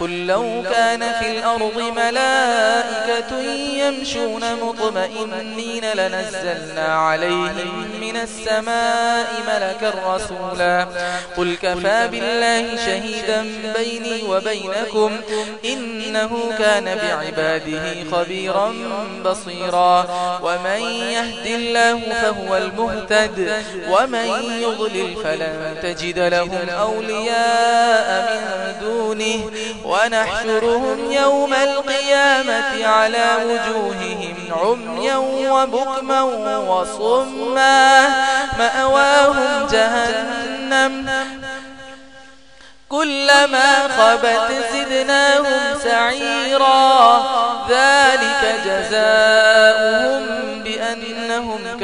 قل لو كان في الأرض ملائكة يمشون مطمئنين لنزلنا عليهم من السماء ملكا رسولا قل كفى بالله شهيدا بيني وبينكم إنه كان بعباده خبيرا بصيرا ومن يهد الله فهو المهتد ومن يضلل فلن تجد لهم أولياء من دونه ونحشرهم يوم القيامة على وجوههم عميا وبكما وصما. مأواهم جهنم. كلما خبت زدناهم سعيرا. ذلك جزاء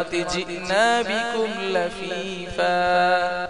لقد جئنا بكم لفيفا.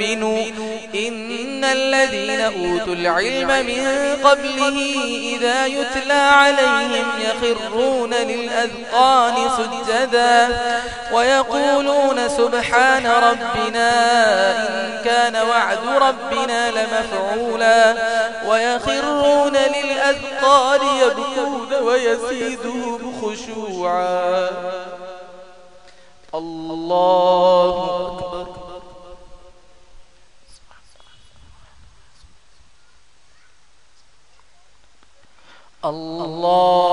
يؤمنوا إن الذين أوتوا العلم من قبله إذا يتلى عليهم يخرون للأذقان سجدا ويقولون سبحان ربنا إن كان وعد ربنا لمفعولا ويخرون للأذقان يبكون ويسيدهم خشوعا. الله أكبر. الله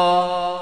اللہ